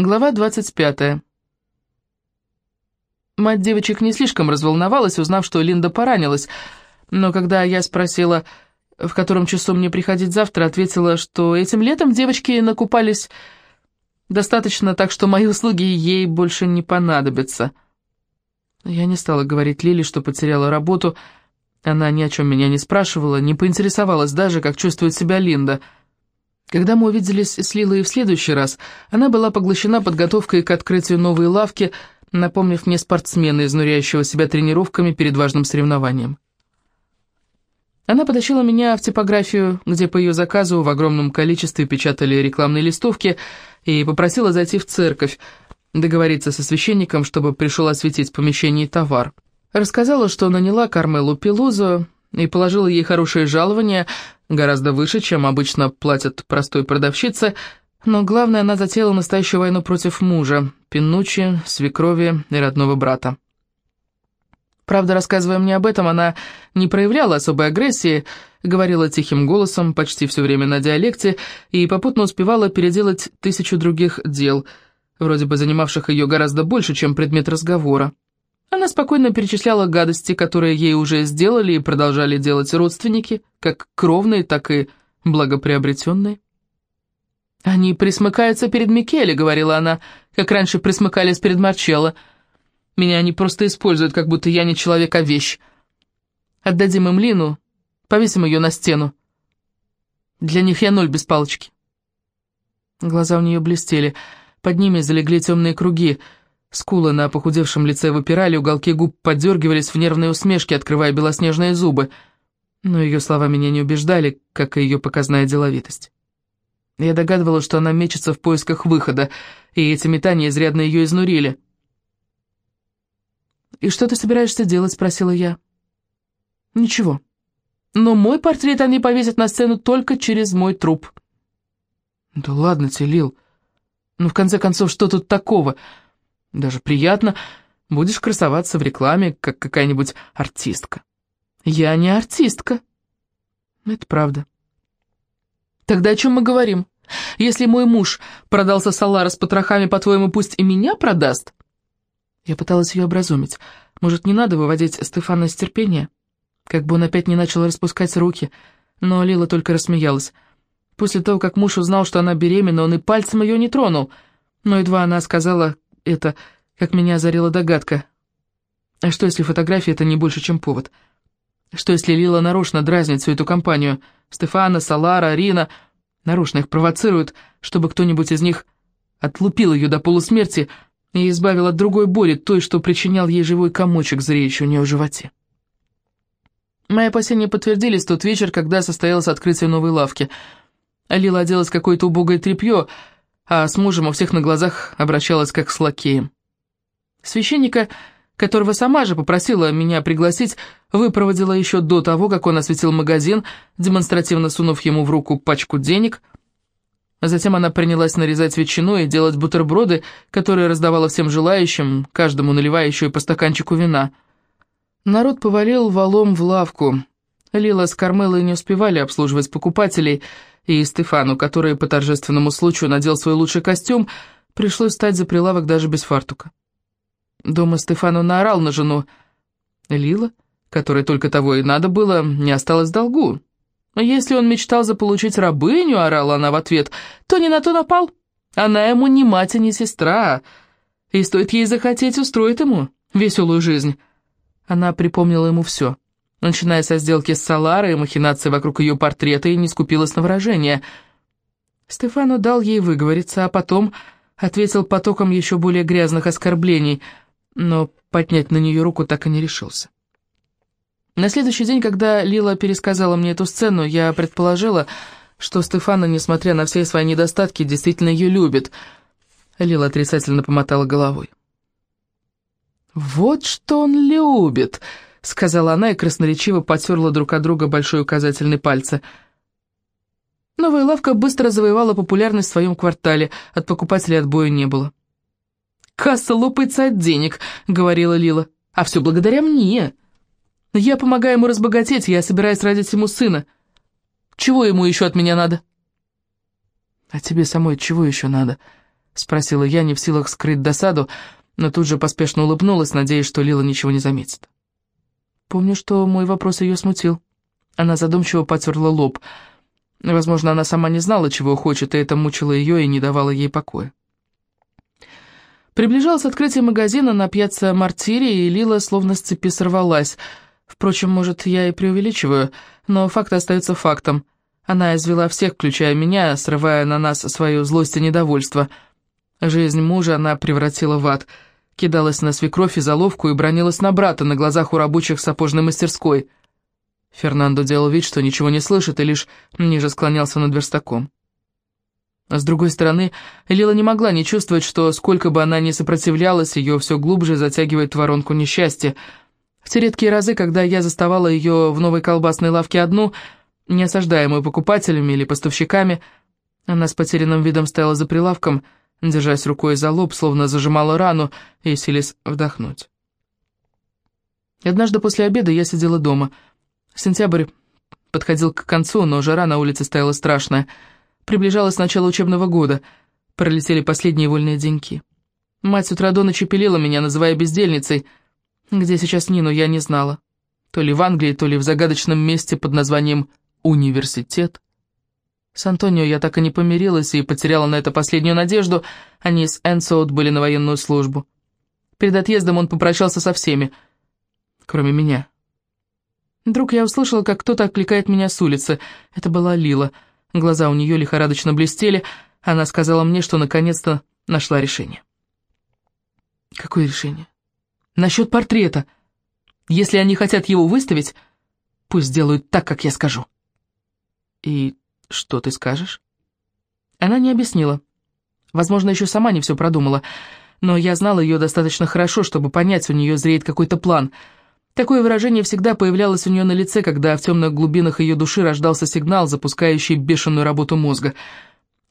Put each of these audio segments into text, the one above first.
Глава 25. Мать девочек не слишком разволновалась, узнав, что Линда поранилась, но когда я спросила, в котором часу мне приходить завтра, ответила, что этим летом девочки накупались достаточно, так что мои услуги ей больше не понадобятся. Я не стала говорить Лиле, что потеряла работу, она ни о чем меня не спрашивала, не поинтересовалась даже, как чувствует себя Линда — когда мы увиделись с Лилой в следующий раз, она была поглощена подготовкой к открытию новой лавки, напомнив мне спортсмена, изнуряющего себя тренировками перед важным соревнованием. Она потащила меня в типографию, где по ее заказу в огромном количестве печатали рекламные листовки, и попросила зайти в церковь, договориться со священником, чтобы пришел осветить в помещении товар. Рассказала, что наняла Кармелу Пелузу и положила ей хорошее жалование – гораздо выше, чем обычно платят простой продавщице, но главное, она затеяла настоящую войну против мужа, Пинучи, свекрови и родного брата. Правда, рассказывая мне об этом, она не проявляла особой агрессии, говорила тихим голосом, почти все время на диалекте, и попутно успевала переделать тысячу других дел, вроде бы занимавших ее гораздо больше, чем предмет разговора. Она спокойно перечисляла гадости, которые ей уже сделали и продолжали делать родственники, как кровные, так и благоприобретенные. «Они присмыкаются перед Микеле», — говорила она, как раньше присмыкались перед Марчелло. «Меня они просто используют, как будто я не человек, а вещь. Отдадим им Лину, повесим ее на стену. Для них я ноль без палочки». Глаза у нее блестели, под ними залегли темные круги — Скулы на похудевшем лице выпирали, уголки губ подергивались в нервной усмешке, открывая белоснежные зубы. Но ее слова меня не убеждали, как и ее показная деловитость. Я догадывалась, что она мечется в поисках выхода, и эти метания изрядно ее изнурили. «И что ты собираешься делать?» — спросила я. «Ничего. Но мой портрет они повесят на сцену только через мой труп». «Да ладно тебе, Лил. Ну, в конце концов, что тут такого?» Даже приятно. Будешь красоваться в рекламе, как какая-нибудь артистка. Я не артистка. Это правда. Тогда о чем мы говорим? Если мой муж продался Салара с потрохами, по-твоему, пусть и меня продаст? Я пыталась ее образумить. Может, не надо выводить Стефана из терпения? Как бы он опять не начал распускать руки. Но Лила только рассмеялась. После того, как муж узнал, что она беременна, он и пальцем ее не тронул. Но едва она сказала, это, как меня озарила догадка. А что, если фотография — это не больше, чем повод? Что, если Лила нарочно дразнит всю эту компанию? Стефана, Салара, Рина нарочно их провоцируют, чтобы кто-нибудь из них отлупил ее до полусмерти и избавил от другой боли, той, что причинял ей живой комочек, зреющий у нее в животе. Мои опасения подтвердились тот вечер, когда состоялось открытие новой лавки. Лила оделась какое-то убогое тряпье, а с мужем у всех на глазах обращалась как с лакеем. Священника, которого сама же попросила меня пригласить, выпроводила еще до того, как он осветил магазин, демонстративно сунув ему в руку пачку денег. Затем она принялась нарезать ветчину и делать бутерброды, которые раздавала всем желающим, каждому наливая еще и по стаканчику вина. Народ повалил валом в лавку. Лила с Кармелой не успевали обслуживать покупателей — и Стефану, который по торжественному случаю надел свой лучший костюм, пришлось встать за прилавок даже без фартука. Дома Стефану наорал на жену. Лила, которой только того и надо было, не осталось в долгу. Если он мечтал заполучить рабыню, орала она в ответ, то не на то напал. Она ему ни мать, ни сестра, и стоит ей захотеть, устроить ему веселую жизнь. Она припомнила ему все — начиная со сделки с Саларой, махинации вокруг ее портрета, и не скупилась на выражение. Стефану дал ей выговориться, а потом ответил потоком еще более грязных оскорблений, но поднять на нее руку так и не решился. На следующий день, когда Лила пересказала мне эту сцену, я предположила, что Стефана, несмотря на все свои недостатки, действительно ее любит. Лила отрицательно помотала головой. «Вот что он любит!» — сказала она и красноречиво потерла друг от друга большой указательный пальцы. Новая лавка быстро завоевала популярность в своем квартале, от покупателей отбоя не было. «Касса лопается от денег», — говорила Лила, — «а все благодаря мне. Я помогаю ему разбогатеть, я собираюсь родить ему сына. Чего ему еще от меня надо?» «А тебе самой чего еще надо?» — спросила я, не в силах скрыть досаду, но тут же поспешно улыбнулась, надеясь, что Лила ничего не заметит. Помню, что мой вопрос ее смутил. Она задумчиво потерла лоб. Возможно, она сама не знала, чего хочет, и это мучило ее и не давало ей покоя. Приближалось открытие магазина на пьяцца Мартири, и Лила словно с цепи сорвалась. Впрочем, может, я и преувеличиваю, но факт остается фактом. Она извела всех, включая меня, срывая на нас свою злость и недовольство. Жизнь мужа она превратила в ад. Кидалась на свекровь и заловку и бронилась на брата на глазах у рабочих сапожной мастерской. Фернандо делал вид, что ничего не слышит, и лишь ниже склонялся над верстаком. А с другой стороны, Лила не могла не чувствовать, что сколько бы она ни сопротивлялась, ее все глубже затягивает воронку несчастья. В те редкие разы, когда я заставала ее в новой колбасной лавке одну, не осаждаемую покупателями или поставщиками, она с потерянным видом стояла за прилавком, держась рукой за лоб, словно зажимала рану и силясь вдохнуть. Однажды после обеда я сидела дома. Сентябрь подходил к концу, но жара на улице стояла страшная — Приближалось начало учебного года. Пролетели последние вольные деньки. Мать с утра до ночи пилила меня, называя бездельницей. Где сейчас Нину, я не знала. То ли в Англии, то ли в загадочном месте под названием «Университет». С Антонио я так и не помирилась и потеряла на это последнюю надежду. Они с Энсо отбыли на военную службу. Перед отъездом он попрощался со всеми, кроме меня. Вдруг я услышала, как кто-то окликает меня с улицы. Это была Лила — Глаза у нее лихорадочно блестели. Она сказала мне, что наконец-то нашла решение. Какое решение? Насчет портрета. Если они хотят его выставить, пусть сделают так, как я скажу. И что ты скажешь? Она не объяснила. Возможно, еще сама не все продумала, но я знала ее достаточно хорошо, чтобы понять, у нее зреет какой-то план — Такое выражение всегда появлялось у нее на лице, когда в темных глубинах ее души рождался сигнал, запускающий бешеную работу мозга.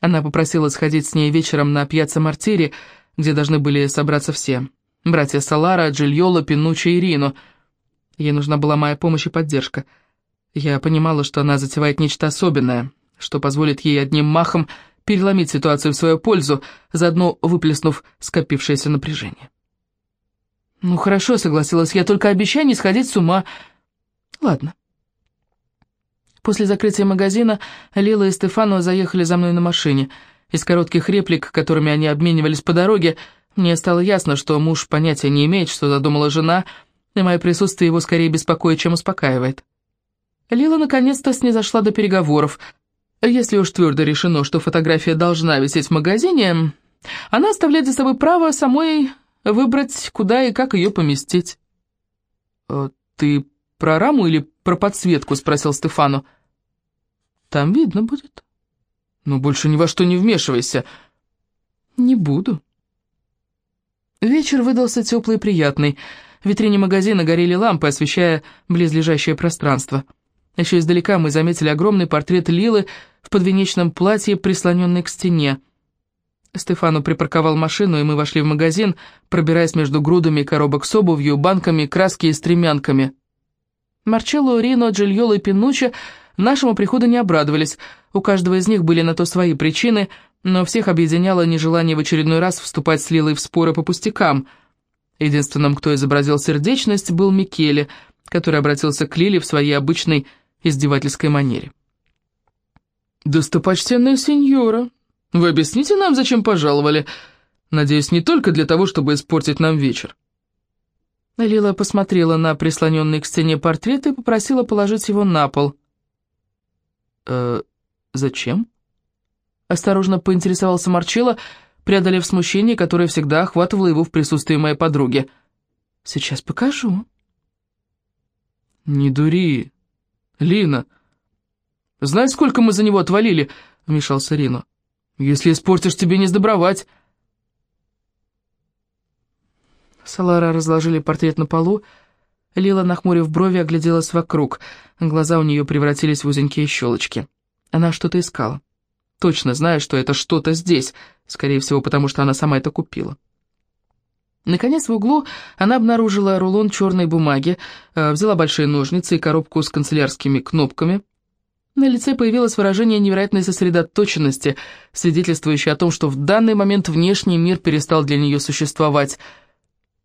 Она попросила сходить с ней вечером на пьяцца Мартири, где должны были собраться все. Братья Салара, Джильола, Пинуччи и Рино. Ей нужна была моя помощь и поддержка. Я понимала, что она затевает нечто особенное, что позволит ей одним махом переломить ситуацию в свою пользу, заодно выплеснув скопившееся напряжение. «Ну хорошо», — согласилась я, — «только обещай не сходить с ума». «Ладно». После закрытия магазина Лила и Стефано заехали за мной на машине. Из коротких реплик, которыми они обменивались по дороге, мне стало ясно, что муж понятия не имеет, что задумала жена, и мое присутствие его скорее беспокоит, чем успокаивает. Лила наконец-то снизошла до переговоров. Если уж твердо решено, что фотография должна висеть в магазине, она оставляет за собой право самой выбрать, куда и как ее поместить. «Э, «Ты про раму или про подсветку?» — спросил Стефану. «Там видно будет». «Ну, больше ни во что не вмешивайся». «Не буду». Вечер выдался теплый и приятный. В витрине магазина горели лампы, освещая близлежащее пространство. Еще издалека мы заметили огромный портрет Лилы в подвенечном платье, прислоненный к стене. Стефану припарковал машину, и мы вошли в магазин, пробираясь между грудами коробок с обувью, банками, краски и стремянками. Марчелло, Рино, Джильоло и Пинуччо нашему приходу не обрадовались. У каждого из них были на то свои причины, но всех объединяло нежелание в очередной раз вступать с Лилой в споры по пустякам. Единственным, кто изобразил сердечность, был Микеле, который обратился к Лиле в своей обычной издевательской манере. «Достопочтенная сеньора, вы объясните нам, зачем пожаловали? Надеюсь, не только для того, чтобы испортить нам вечер». Лила посмотрела на прислоненный к стене портрет и попросила положить его на пол. «Э, зачем?» Осторожно поинтересовался Марчелло, преодолев смущение, которое всегда охватывало его в присутствии моей подруги. «Сейчас покажу». «Не дури, Лина. Знаешь, сколько мы за него отвалили?» — вмешался Рино. Если испортишь, тебе не сдобровать. Салара разложили портрет на полу. Лила, нахмурив брови, огляделась вокруг. Глаза у нее превратились в узенькие щелочки. Она что-то искала. Точно знаю, что это что-то здесь, скорее всего, потому что она сама это купила. Наконец, в углу она обнаружила рулон черной бумаги, э, взяла большие ножницы и коробку с канцелярскими кнопками — На лице появилось выражение невероятной сосредоточенности, свидетельствующее о том, что в данный момент внешний мир перестал для нее существовать.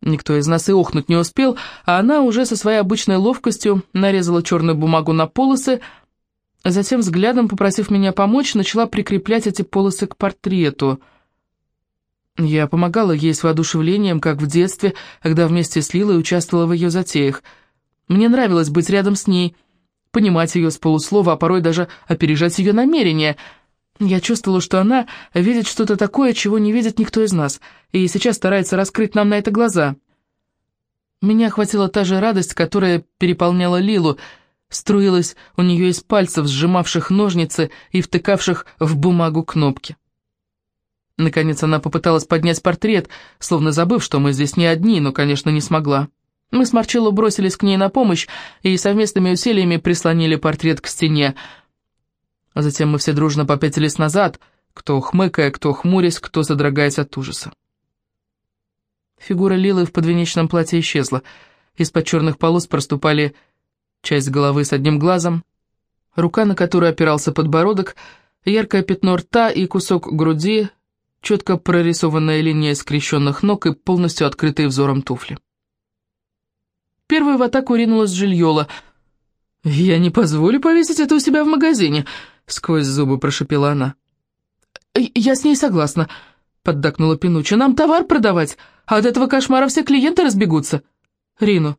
Никто из нас и охнуть не успел, а она уже со своей обычной ловкостью нарезала черную бумагу на полосы, затем взглядом, попросив меня помочь, начала прикреплять эти полосы к портрету. Я помогала ей с воодушевлением, как в детстве, когда вместе с Лилой участвовала в ее затеях. Мне нравилось быть рядом с ней — понимать ее с полуслова, а порой даже опережать ее намерения. Я чувствовала, что она видит что-то такое, чего не видит никто из нас, и сейчас старается раскрыть нам на это глаза. Меня охватила та же радость, которая переполняла Лилу, струилась у нее из пальцев, сжимавших ножницы и втыкавших в бумагу кнопки. Наконец она попыталась поднять портрет, словно забыв, что мы здесь не одни, но, конечно, не смогла. Мы с Марчелло бросились к ней на помощь и совместными усилиями прислонили портрет к стене. А затем мы все дружно попятились назад, кто хмыкая, кто хмурясь, кто содрогаясь от ужаса. Фигура Лилы в подвенечном платье исчезла. Из-под черных полос проступали часть головы с одним глазом, рука, на которую опирался подбородок, яркое пятно рта и кусок груди, четко прорисованная линия скрещенных ног и полностью открытые взором туфли. Первой в атаку ринулась Жильола. «Я не позволю повесить это у себя в магазине», — сквозь зубы прошепела она. «Я с ней согласна», — поддакнула Пинуча. «Нам товар продавать, а от этого кошмара все клиенты разбегутся. Рину,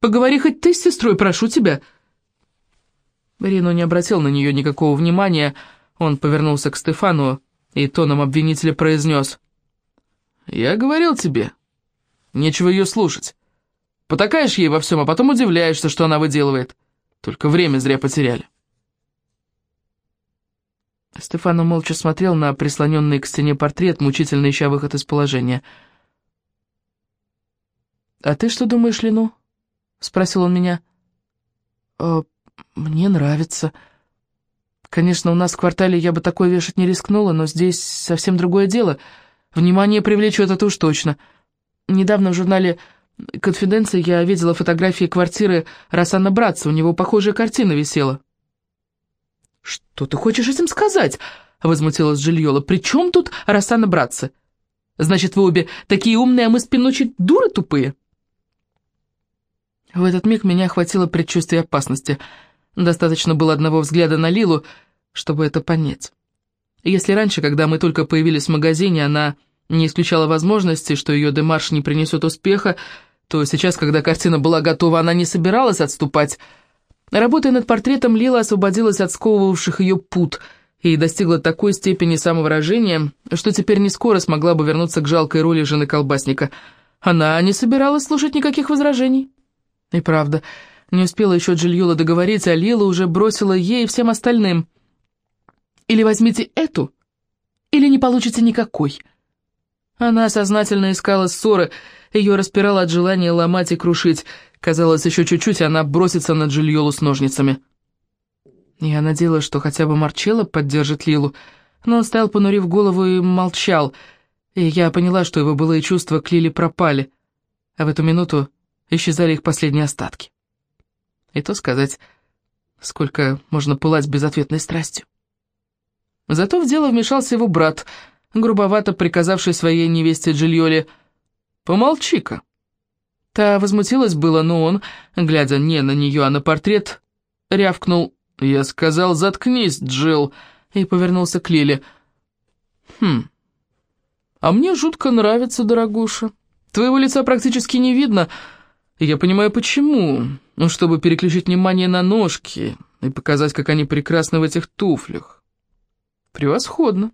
поговори хоть ты с сестрой, прошу тебя». Рину не обратил на нее никакого внимания. Он повернулся к Стефану и тоном обвинителя произнес. «Я говорил тебе, нечего ее слушать. Потакаешь ей во всем, а потом удивляешься, что она выделывает. Только время зря потеряли. Стефано молча смотрел на прислоненный к стене портрет, мучительно ища выход из положения. «А ты что думаешь, Лину?» — спросил он меня. «Э, «Мне нравится. Конечно, у нас в квартале я бы такое вешать не рискнула, но здесь совсем другое дело. Внимание привлечет это уж точно. Недавно в журнале конфиденции я видела фотографии квартиры Рассана Братца, у него похожая картина висела». «Что ты хочешь этим сказать?» — возмутилась Жильола. «При чем тут Рассана Братца? Значит, вы обе такие умные, а мы с Пиночи дуры тупые?» В этот миг меня охватило предчувствие опасности. Достаточно было одного взгляда на Лилу, чтобы это понять. Если раньше, когда мы только появились в магазине, она не исключала возможности, что ее демарш не принесет успеха, то сейчас, когда картина была готова, она не собиралась отступать. Работая над портретом, Лила освободилась от сковывавших ее пут и достигла такой степени самовыражения, что теперь не скоро смогла бы вернуться к жалкой роли жены колбасника. Она не собиралась слушать никаких возражений. И правда, не успела еще Джильола договорить, а Лила уже бросила ей и всем остальным. «Или возьмите эту, или не получите никакой». Она сознательно искала ссоры, ее распирало от желания ломать и крушить. Казалось, еще чуть-чуть, она бросится на Джильолу с ножницами. Я надеялась, что хотя бы Марчелло поддержит Лилу, но он стоял, понурив голову, и молчал, и я поняла, что его былые чувства к Лиле пропали, а в эту минуту исчезали их последние остатки. И то сказать, сколько можно пылать безответной страстью. Зато в дело вмешался его брат, грубовато приказавший своей невесте Джильоле «Помолчи-ка». Та возмутилась было, но он, глядя не на нее, а на портрет, рявкнул «Я сказал, заткнись, Джилл», и повернулся к Лиле. «Хм, а мне жутко нравится, дорогуша. Твоего лица практически не видно, я понимаю, почему. Ну, чтобы переключить внимание на ножки и показать, как они прекрасны в этих туфлях. Превосходно.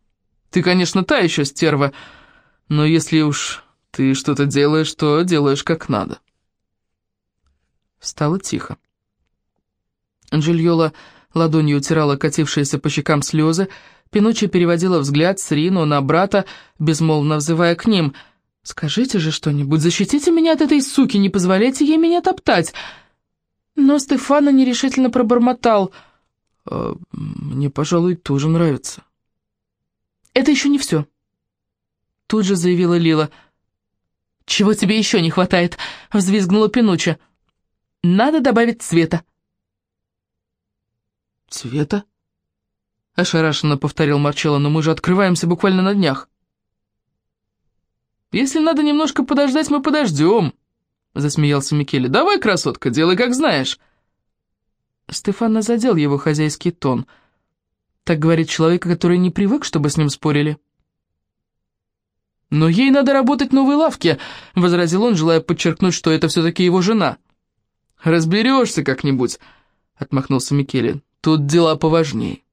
Ты, конечно, та еще стерва, но если уж ты что-то делаешь, то делаешь как надо. Стало тихо. Джильола ладонью утирала катившиеся по щекам слезы, Пинуччи переводила взгляд с Рину на брата, безмолвно взывая к ним. «Скажите же что-нибудь, защитите меня от этой суки, не позволяйте ей меня топтать!» Но Стефана нерешительно пробормотал. «А, «Мне, пожалуй, тоже нравится». «Это еще не все», — тут же заявила Лила. «Чего тебе еще не хватает?» — взвизгнула Пинуча. «Надо добавить цвета». «Цвета?» — ошарашенно повторил Марчелло, «но мы же открываемся буквально на днях». «Если надо немножко подождать, мы подождем», — засмеялся Микеле. «Давай, красотка, делай, как знаешь». Стефана задел его хозяйский тон. Так говорит человек, который не привык, чтобы с ним спорили. «Но ей надо работать в новой лавке», — возразил он, желая подчеркнуть, что это все-таки его жена. «Разберешься как-нибудь», — отмахнулся Микеле. «Тут дела поважней».